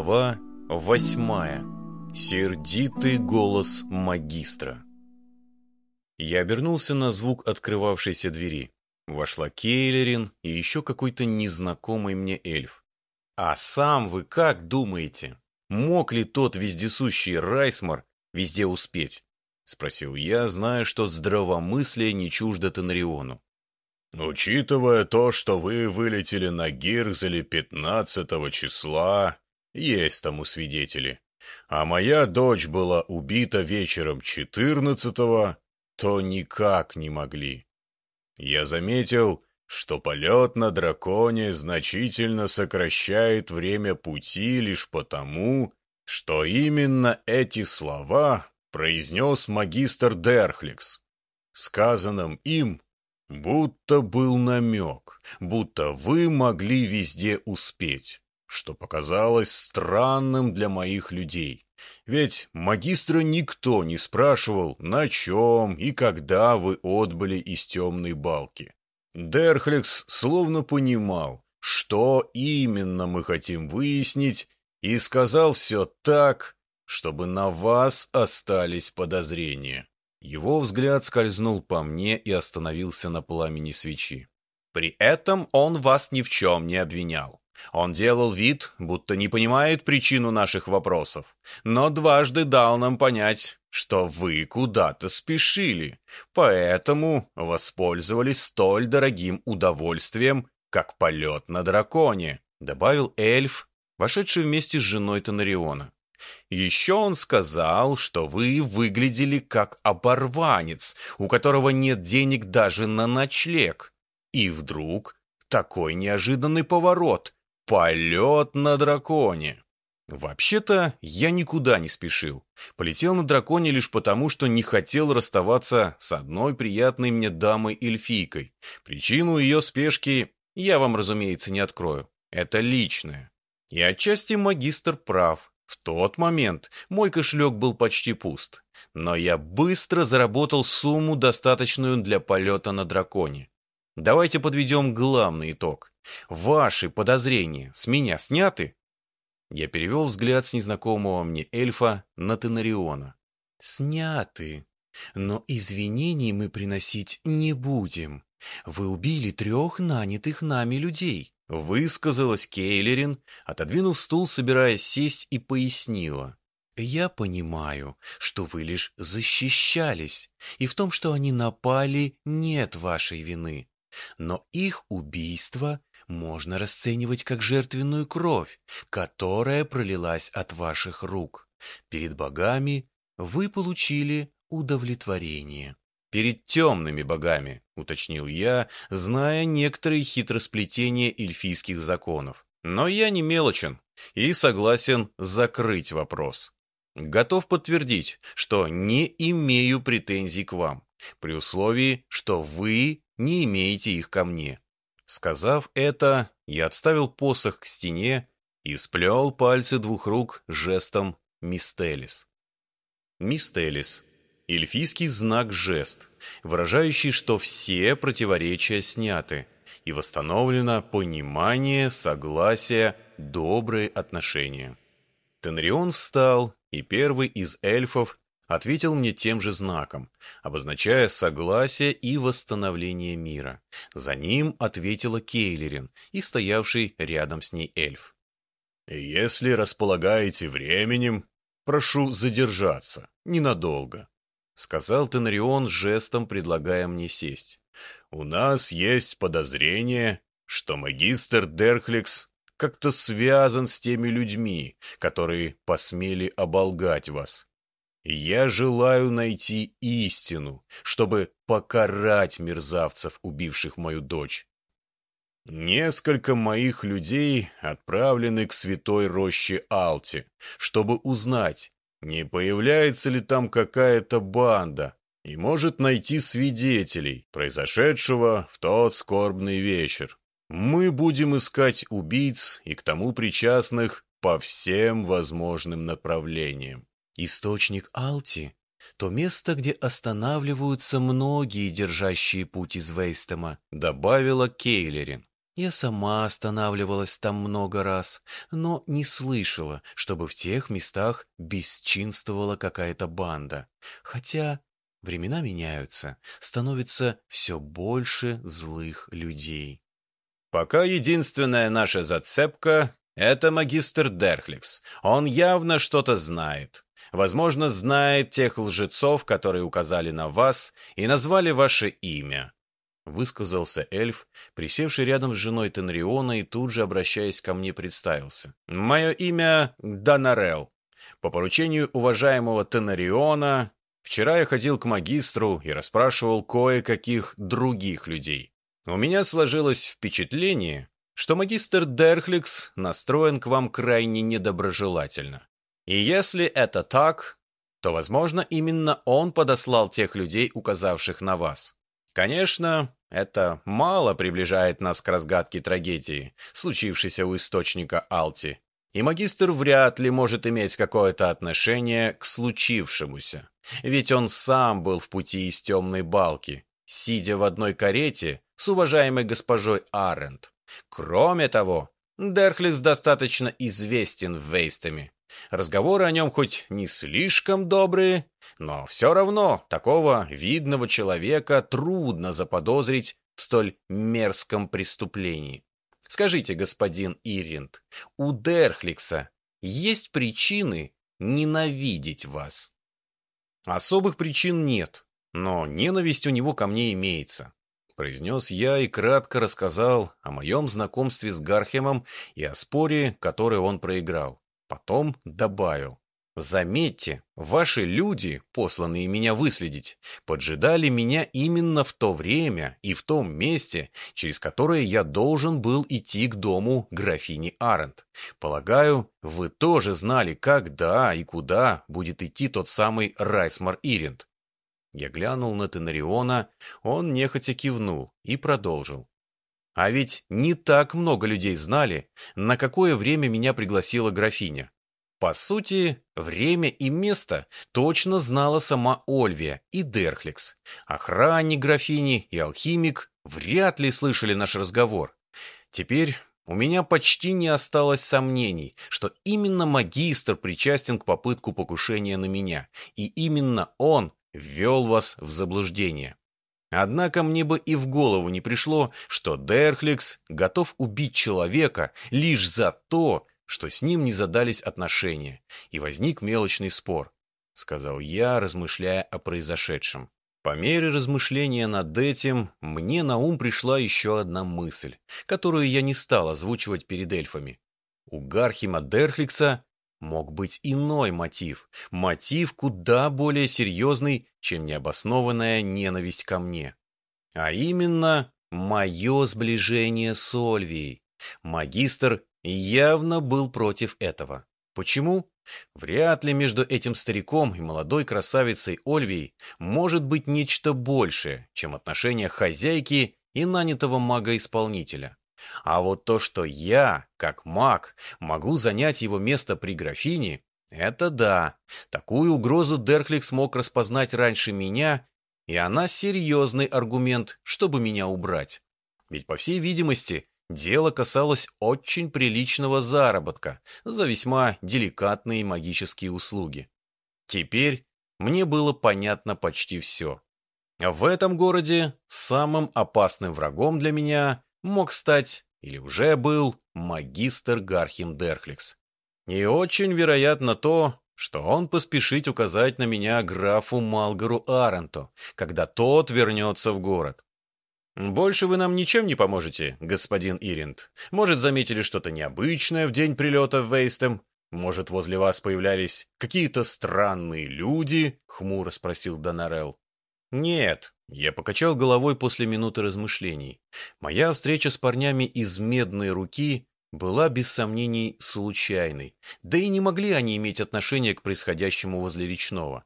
Глава восьмая. Сердитый голос магистра. Я обернулся на звук открывавшейся двери. Вошла Кейлерин и еще какой-то незнакомый мне эльф. «А сам вы как думаете, мог ли тот вездесущий Райсмар везде успеть?» — спросил я, зная, что здравомыслие не чуждо Тенриону. «Учитывая то, что вы вылетели на Гирзеле 15 числа, есть тому свидетели, а моя дочь была убита вечером 14-го, то никак не могли. Я заметил, что полет на драконе значительно сокращает время пути лишь потому, что именно эти слова произнес магистр Дерхликс. Сказанным им Будто был намек, будто вы могли везде успеть, что показалось странным для моих людей. Ведь магистра никто не спрашивал, на чем и когда вы отбыли из темной балки. Дерхлекс словно понимал, что именно мы хотим выяснить, и сказал все так, чтобы на вас остались подозрения. Его взгляд скользнул по мне и остановился на пламени свечи. При этом он вас ни в чем не обвинял. Он делал вид, будто не понимает причину наших вопросов, но дважды дал нам понять, что вы куда-то спешили, поэтому воспользовались столь дорогим удовольствием, как полет на драконе», — добавил эльф, вошедший вместе с женой Тонариона. Еще он сказал, что вы выглядели как оборванец, у которого нет денег даже на ночлег. И вдруг такой неожиданный поворот — полет на драконе. Вообще-то я никуда не спешил. Полетел на драконе лишь потому, что не хотел расставаться с одной приятной мне дамой-эльфийкой. Причину ее спешки я вам, разумеется, не открою. Это личное. И отчасти магистр прав. В тот момент мой кошелек был почти пуст, но я быстро заработал сумму, достаточную для полета на драконе. Давайте подведем главный итог. Ваши подозрения с меня сняты? Я перевел взгляд с незнакомого мне эльфа на Тенариона. «Сняты. Но извинений мы приносить не будем. Вы убили трех нанятых нами людей. Высказалась Кейлерин, отодвинув стул, собираясь сесть, и пояснила. «Я понимаю, что вы лишь защищались, и в том, что они напали, нет вашей вины. Но их убийство можно расценивать как жертвенную кровь, которая пролилась от ваших рук. Перед богами вы получили удовлетворение. Перед темными богами, уточнил я, зная некоторые хитросплетения эльфийских законов. Но я не мелочен и согласен закрыть вопрос. Готов подтвердить, что не имею претензий к вам, при условии, что вы не имеете их ко мне. Сказав это, я отставил посох к стене и сплел пальцы двух рук жестом «Мистелис». «Мистелис» — эльфийский знак-жест, выражающий, что все противоречия сняты, и восстановлено понимание, согласие, добрые отношения. Тенрион встал, и первый из эльфов ответил мне тем же знаком, обозначая согласие и восстановление мира. За ним ответила Кейлерин и стоявший рядом с ней эльф. «Если располагаете временем, прошу задержаться, ненадолго сказал Тенарион жестом, предлагая мне сесть. «У нас есть подозрение, что магистр Дерхликс как-то связан с теми людьми, которые посмели оболгать вас. Я желаю найти истину, чтобы покарать мерзавцев, убивших мою дочь. Несколько моих людей отправлены к святой роще Алти, чтобы узнать, не появляется ли там какая-то банда и может найти свидетелей произошедшего в тот скорбный вечер. Мы будем искать убийц и к тому причастных по всем возможным направлениям. Источник Алти — то место, где останавливаются многие, держащие путь из Вейстема, добавила Кейлерин. Я сама останавливалась там много раз, но не слышала, чтобы в тех местах бесчинствовала какая-то банда. Хотя времена меняются, становится все больше злых людей. Пока единственная наша зацепка — это магистр Дерхликс. Он явно что-то знает. Возможно, знает тех лжецов, которые указали на вас и назвали ваше имя. Высказался эльф, присевший рядом с женой Тенриона и тут же, обращаясь ко мне, представился. «Мое имя Данарел. По поручению уважаемого Тенариона, вчера я ходил к магистру и расспрашивал кое-каких других людей. У меня сложилось впечатление, что магистр Дерхликс настроен к вам крайне недоброжелательно. И если это так, то, возможно, именно он подослал тех людей, указавших на вас. Конечно, это мало приближает нас к разгадке трагедии, случившейся у источника Алти. И магистр вряд ли может иметь какое-то отношение к случившемуся. Ведь он сам был в пути из темной балки, сидя в одной карете с уважаемой госпожой Арент. Кроме того, Дерхликс достаточно известен в Вейстами. Разговоры о нем хоть не слишком добрые, но все равно такого видного человека трудно заподозрить в столь мерзком преступлении. Скажите, господин Иринд, у Дерхликса есть причины ненавидеть вас? Особых причин нет, но ненависть у него ко мне имеется. Произнес я и кратко рассказал о моем знакомстве с Гархемом и о споре, который он проиграл. Потом добавил. Заметьте, ваши люди, посланные меня выследить, поджидали меня именно в то время и в том месте, через которое я должен был идти к дому графини Арент. Полагаю, вы тоже знали, когда и куда будет идти тот самый Райсмар Иринд. Я глянул на Тенариона, он нехотя кивнул и продолжил. А ведь не так много людей знали, на какое время меня пригласила графиня. По сути, время и место точно знала сама Ольвия и Дерхликс. Охранник графини и алхимик вряд ли слышали наш разговор. Теперь у меня почти не осталось сомнений, что именно магистр причастен к попытку покушения на меня, и именно он ввел вас в заблуждение. Однако мне бы и в голову не пришло, что Дерхликс готов убить человека лишь за то, что с ним не задались отношения, и возник мелочный спор, — сказал я, размышляя о произошедшем. По мере размышления над этим, мне на ум пришла еще одна мысль, которую я не стал озвучивать перед эльфами. У Гархима Дерхликса мог быть иной мотив, мотив куда более серьезный, чем необоснованная ненависть ко мне. А именно, мое сближение с Ольвией. Магистр явно был против этого. Почему? Вряд ли между этим стариком и молодой красавицей Ольвией может быть нечто большее, чем отношения хозяйки и нанятого мага-исполнителя. А вот то, что я, как маг, могу занять его место при графине, это да. Такую угрозу Дерхлик смог распознать раньше меня, и она серьезный аргумент, чтобы меня убрать. Ведь, по всей видимости, дело касалось очень приличного заработка за весьма деликатные магические услуги. Теперь мне было понятно почти все. В этом городе самым опасным врагом для меня мог стать, или уже был, магистр Гархим Дерхликс. И очень вероятно то, что он поспешит указать на меня графу Малгару Аренту, когда тот вернется в город. «Больше вы нам ничем не поможете, господин Иринд. Может, заметили что-то необычное в день прилета в Вейстем? Может, возле вас появлялись какие-то странные люди?» — хмуро спросил Донарел. «Нет, я покачал головой после минуты размышлений. Моя встреча с парнями из «Медной руки» была без сомнений случайной, да и не могли они иметь отношение к происходящему возле речного.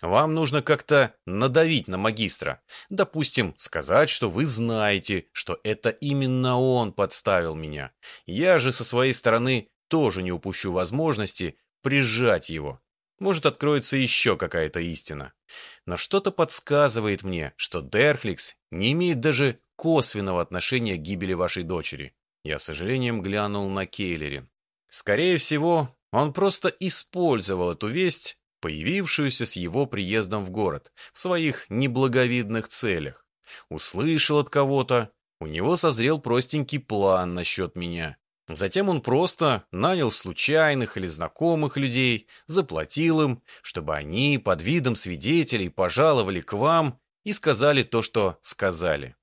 Вам нужно как-то надавить на магистра. Допустим, сказать, что вы знаете, что это именно он подставил меня. Я же со своей стороны тоже не упущу возможности прижать его. Может, откроется еще какая-то истина. Но что-то подсказывает мне, что Дерхликс не имеет даже косвенного отношения к гибели вашей дочери. Я с сожалением глянул на Кейлери. Скорее всего, он просто использовал эту весть, появившуюся с его приездом в город, в своих неблаговидных целях. Услышал от кого-то, у него созрел простенький план насчет меня. Затем он просто нанял случайных или знакомых людей, заплатил им, чтобы они под видом свидетелей пожаловали к вам и сказали то, что сказали.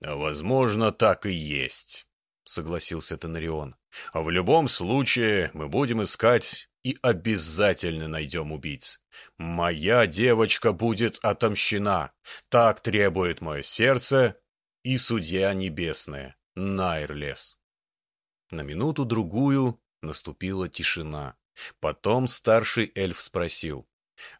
«Возможно, так и есть», — согласился Тонарион. «А в любом случае мы будем искать и обязательно найдем убийц. Моя девочка будет отомщена. Так требует мое сердце и судья небесная, Найрлес». На минуту-другую наступила тишина. Потом старший эльф спросил.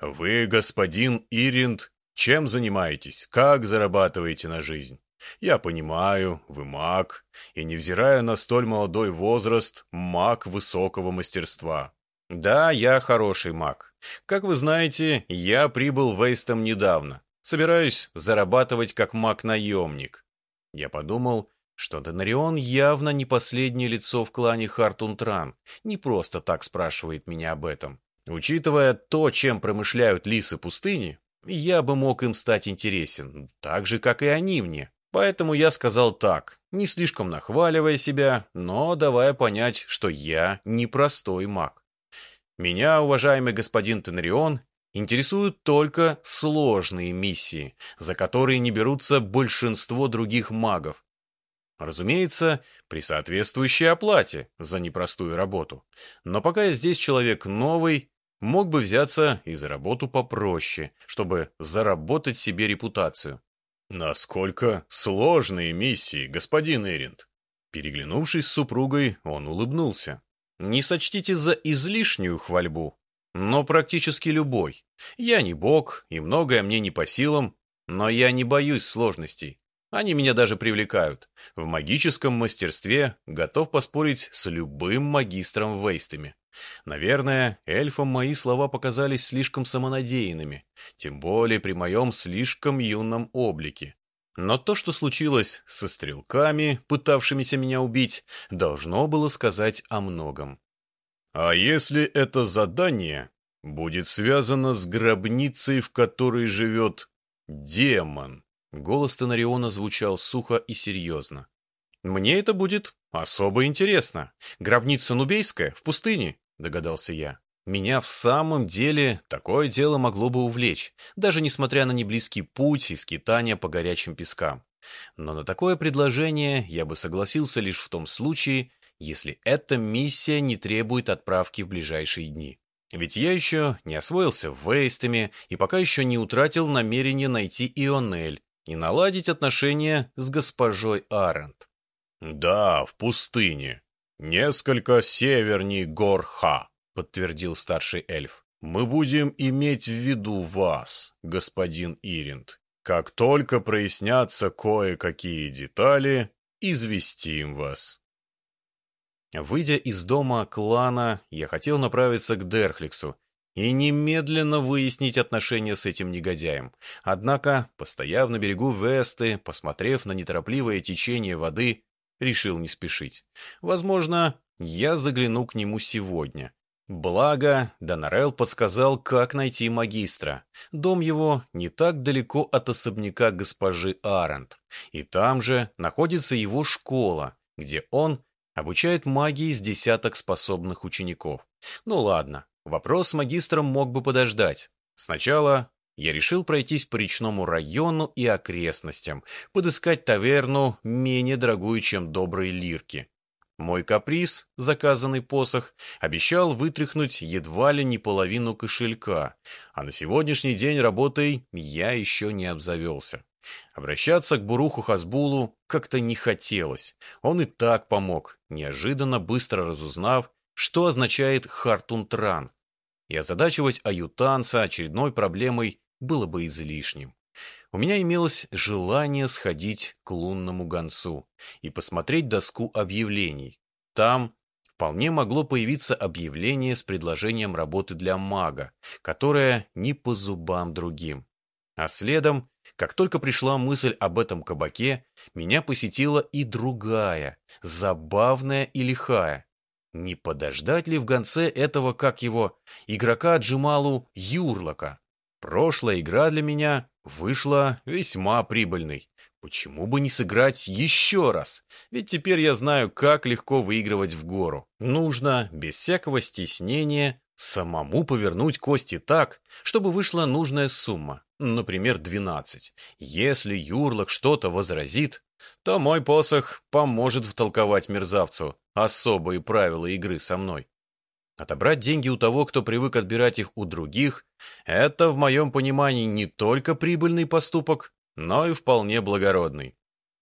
«Вы, господин Иринд, чем занимаетесь? Как зарабатываете на жизнь?» «Я понимаю, вы маг, и, невзирая на столь молодой возраст, маг высокого мастерства». «Да, я хороший маг. Как вы знаете, я прибыл в Эйстом недавно. Собираюсь зарабатывать как маг-наемник». Я подумал, что Донарион явно не последнее лицо в клане Хартунтран, не просто так спрашивает меня об этом. Учитывая то, чем промышляют лисы пустыни, я бы мог им стать интересен, так же, как и они мне. Поэтому я сказал так, не слишком нахваливая себя, но давая понять, что я непростой маг. Меня, уважаемый господин Тенарион, интересуют только сложные миссии, за которые не берутся большинство других магов, Разумеется, при соответствующей оплате за непростую работу. Но пока я здесь человек новый, мог бы взяться и за работу попроще, чтобы заработать себе репутацию. Насколько сложные миссии, господин Эринд. Переглянувшись с супругой, он улыбнулся. Не сочтите за излишнюю хвальбу, но практически любой. Я не бог, и многое мне не по силам, но я не боюсь сложностей. Они меня даже привлекают. В магическом мастерстве готов поспорить с любым магистром Вейстами. Наверное, эльфам мои слова показались слишком самонадеянными, тем более при моем слишком юном облике. Но то, что случилось со стрелками, пытавшимися меня убить, должно было сказать о многом. «А если это задание будет связано с гробницей, в которой живет демон?» Голос Тонариона звучал сухо и серьезно. «Мне это будет особо интересно. Гробница Нубейская в пустыне», — догадался я. Меня в самом деле такое дело могло бы увлечь, даже несмотря на неблизкий путь и скитания по горячим пескам. Но на такое предложение я бы согласился лишь в том случае, если эта миссия не требует отправки в ближайшие дни. Ведь я еще не освоился в Вейстами и пока еще не утратил намерение найти Ионель, и наладить отношения с госпожой Арент. «Да, в пустыне. Несколько северней гор Ха», — подтвердил старший эльф. «Мы будем иметь в виду вас, господин Иринд. Как только прояснятся кое-какие детали, известим вас». Выйдя из дома клана, я хотел направиться к Дерхликсу и немедленно выяснить отношения с этим негодяем. Однако, постояв на берегу Весты, посмотрев на неторопливое течение воды, решил не спешить. Возможно, я загляну к нему сегодня. Благо, Донорел подсказал, как найти магистра. Дом его не так далеко от особняка госпожи Арент. И там же находится его школа, где он обучает магии с десяток способных учеников. Ну ладно, Вопрос с магистром мог бы подождать. Сначала я решил пройтись по речному району и окрестностям, подыскать таверну менее дорогую, чем добрые лирки. Мой каприз, заказанный посох, обещал вытряхнуть едва ли не половину кошелька, а на сегодняшний день работой я еще не обзавелся. Обращаться к Буруху Хасбулу как-то не хотелось. Он и так помог, неожиданно быстро разузнав, что означает Хартунтран. И озадачивать аютанца очередной проблемой было бы излишним. У меня имелось желание сходить к лунному гонцу и посмотреть доску объявлений. Там вполне могло появиться объявление с предложением работы для мага, которое не по зубам другим. А следом Как только пришла мысль об этом кабаке, меня посетила и другая, забавная и лихая. Не подождать ли в конце этого, как его, игрока Джималу Юрлока? Прошлая игра для меня вышла весьма прибыльной. Почему бы не сыграть еще раз? Ведь теперь я знаю, как легко выигрывать в гору. Нужно, без всякого стеснения, самому повернуть кости так, чтобы вышла нужная сумма, например, 12. Если Юрлок что-то возразит, то мой посох поможет втолковать мерзавцу особые правила игры со мной. Отобрать деньги у того, кто привык отбирать их у других, это, в моем понимании, не только прибыльный поступок, но и вполне благородный.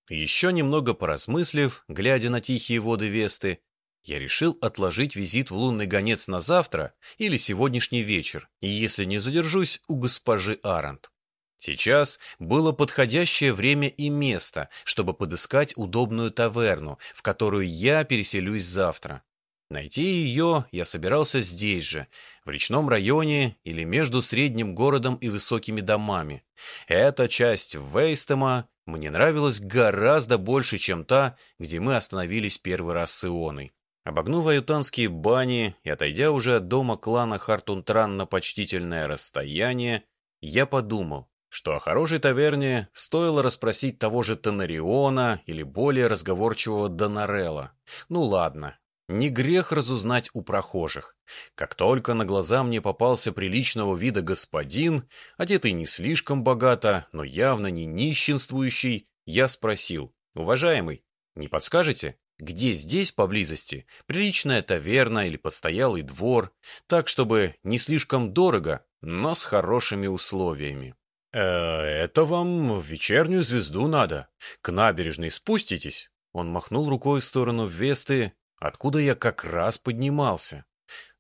Еще немного поразмыслив, глядя на тихие воды Весты, я решил отложить визит в лунный гонец на завтра или сегодняшний вечер, если не задержусь у госпожи Арант. Сейчас было подходящее время и место, чтобы подыскать удобную таверну, в которую я переселюсь завтра. Найти ее я собирался здесь же, в речном районе или между средним городом и высокими домами. Эта часть Вейстема мне нравилась гораздо больше, чем та, где мы остановились первый раз с Ионой. Обогнув аютанские бани и отойдя уже от дома клана Хартунтран на почтительное расстояние, я подумал, что о хорошей таверне стоило расспросить того же Тенариона или более разговорчивого Донарелла. Ну ладно, не грех разузнать у прохожих. Как только на глаза мне попался приличного вида господин, одетый не слишком богато, но явно не нищенствующий, я спросил, «Уважаемый, не подскажете, где здесь поблизости приличная таверна или постоялый двор, так, чтобы не слишком дорого, но с хорошими условиями?» «Э, «Это вам в вечернюю звезду надо. К набережной спуститесь?» Он махнул рукой в сторону Весты, откуда я как раз поднимался.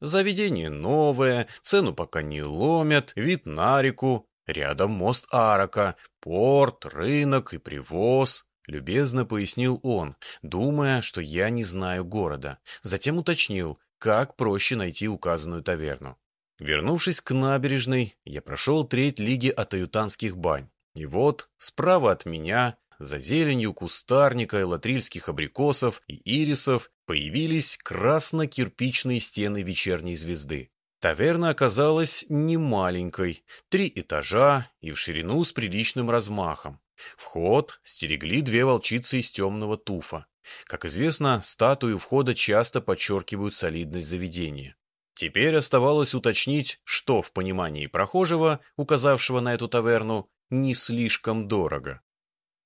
Заведение новое, цену пока не ломят, вид на реку, рядом мост Арака, порт, рынок и привоз. Любезно пояснил он, думая, что я не знаю города. Затем уточнил, как проще найти указанную таверну. Вернувшись к набережной, я прошел треть лиги от аютанских бань. И вот, справа от меня, за зеленью кустарника и латрильских абрикосов и ирисов, появились красно-кирпичные стены вечерней звезды. Таверна оказалась не маленькой, три этажа и в ширину с приличным размахом. Вход стерегли две волчицы из темного туфа. Как известно, статуи входа часто подчеркивают солидность заведения. Теперь оставалось уточнить, что в понимании прохожего, указавшего на эту таверну, не слишком дорого.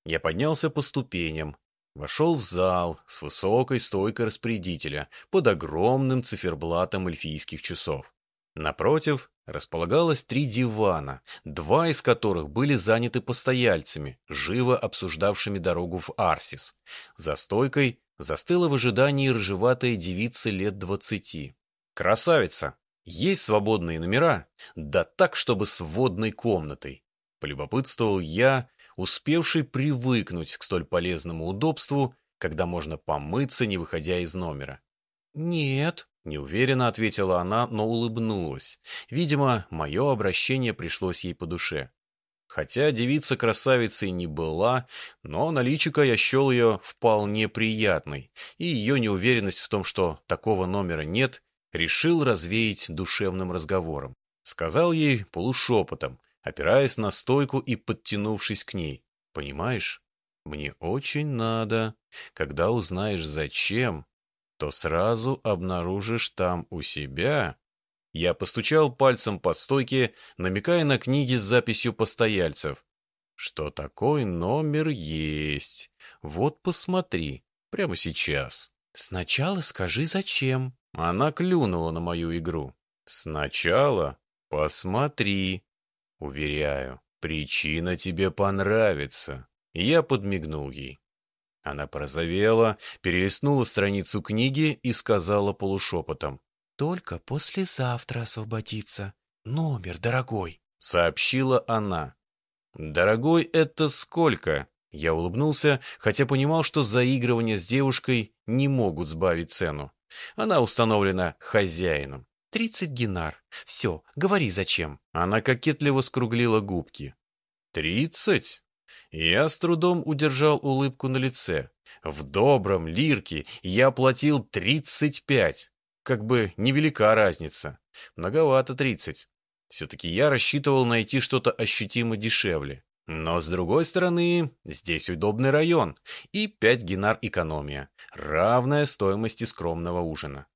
Я поднялся по ступеням, Вошел в зал с высокой стойкой распорядителя под огромным циферблатом эльфийских часов. Напротив располагалось три дивана, два из которых были заняты постояльцами, живо обсуждавшими дорогу в Арсис. За стойкой застыла в ожидании рыжеватая девица лет двадцати. «Красавица! Есть свободные номера? Да так, чтобы с водной комнатой!» Полюбопытствовал я, успевший привыкнуть к столь полезному удобству, когда можно помыться, не выходя из номера. «Нет», — неуверенно ответила она, но улыбнулась. Видимо, мое обращение пришлось ей по душе. Хотя девица красавицей не была, но наличика я счел ее вполне приятной, и ее неуверенность в том, что такого номера нет, решил развеять душевным разговором. Сказал ей полушепотом, опираясь на стойку и подтянувшись к ней. «Понимаешь, мне очень надо. Когда узнаешь, зачем, то сразу обнаружишь там у себя...» Я постучал пальцем по стойке, намекая на книги с записью постояльцев. «Что такой номер есть? Вот посмотри, прямо сейчас». «Сначала скажи, зачем?» Она клюнула на мою игру. «Сначала посмотри», Уверяю, причина тебе понравится. Я подмигнул ей. Она порозовела, перелистнула страницу книги и сказала полушепотом. «Только послезавтра освободиться. Номер, дорогой», — сообщила она. «Дорогой, это сколько?» Я улыбнулся, хотя понимал, что заигрывания с девушкой не могут сбавить цену. Она установлена хозяином. «Тридцать генар. Все, говори зачем». Она кокетливо скруглила губки. «Тридцать? Я с трудом удержал улыбку на лице. В добром лирке я платил 35. Как бы невелика разница. Многовато 30. Все-таки я рассчитывал найти что-то ощутимо дешевле. Но, с другой стороны, здесь удобный район и 5 гинар экономия, равная стоимости скромного ужина.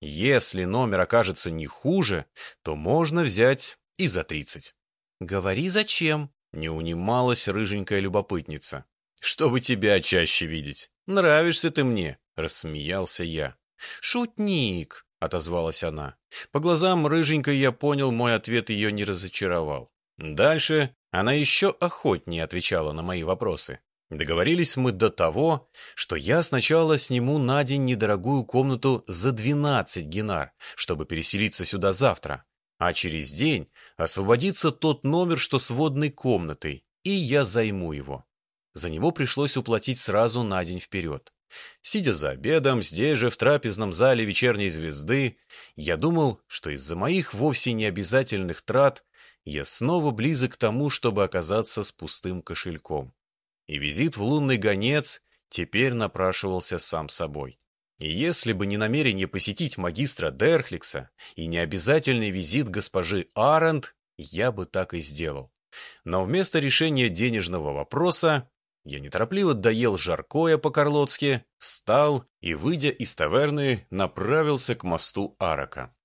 Если номер окажется не хуже, то можно взять и за 30. «Говори, зачем?» — не унималась рыженькая любопытница. «Чтобы тебя чаще видеть. Нравишься ты мне», — рассмеялся я. «Шутник», — отозвалась она. По глазам рыженькой я понял, мой ответ ее не разочаровал. Дальше она еще охотнее отвечала на мои вопросы. Договорились мы до того, что я сначала сниму на день недорогую комнату за 12 генар, чтобы переселиться сюда завтра, а через день освободится тот номер, что с водной комнатой, и я займу его. За него пришлось уплатить сразу на день вперед. Сидя за обедом, здесь же, в трапезном зале вечерней звезды, я думал, что из-за моих вовсе необязательных трат я снова близок к тому, чтобы оказаться с пустым кошельком. И визит в лунный гонец теперь напрашивался сам собой. И если бы не намерение посетить магистра Дерхликса и не обязательный визит госпожи Арент, я бы так и сделал. Но вместо решения денежного вопроса я неторопливо доел жаркое по-карлотски, встал и, выйдя из таверны, направился к мосту Арака.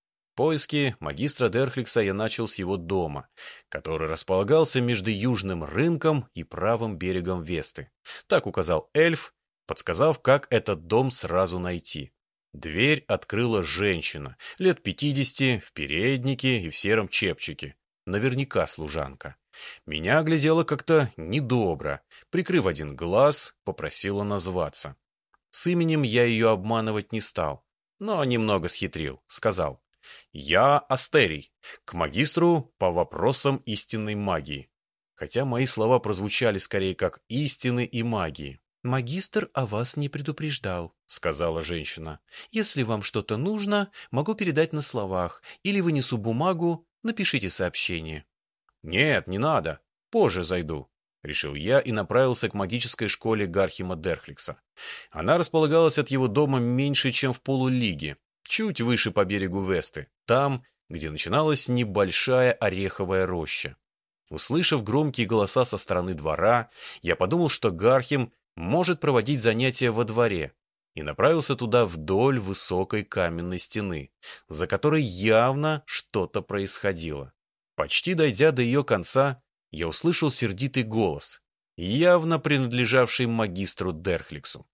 Поиски магистра Дерхликса я начал с его дома, который располагался между южным рынком и правым берегом Весты. Так указал эльф, подсказав, как этот дом сразу найти. Дверь открыла женщина, лет пятидесяти, в переднике и в сером чепчике. Наверняка служанка. Меня оглядела как-то недобро. Прикрыв один глаз, попросила назваться. С именем я ее обманывать не стал, но немного схитрил. Сказал, я Астерий, к магистру по вопросам истинной магии. Хотя мои слова прозвучали скорее как истины и магии. «Магистр о вас не предупреждал», — сказала женщина. «Если вам что-то нужно, могу передать на словах, или вынесу бумагу, напишите сообщение». «Нет, не надо. Позже зайду», — решил я и направился к магической школе Гархима Дерхликса. Она располагалась от его дома меньше, чем в полулиге, чуть выше по берегу Весты, там, где начиналась небольшая ореховая роща. Услышав громкие голоса со стороны двора, я подумал, что Гархим может проводить занятия во дворе, и направился туда вдоль высокой каменной стены, за которой явно что-то происходило. Почти дойдя до ее конца, я услышал сердитый голос, явно принадлежавший магистру Дерхликсу.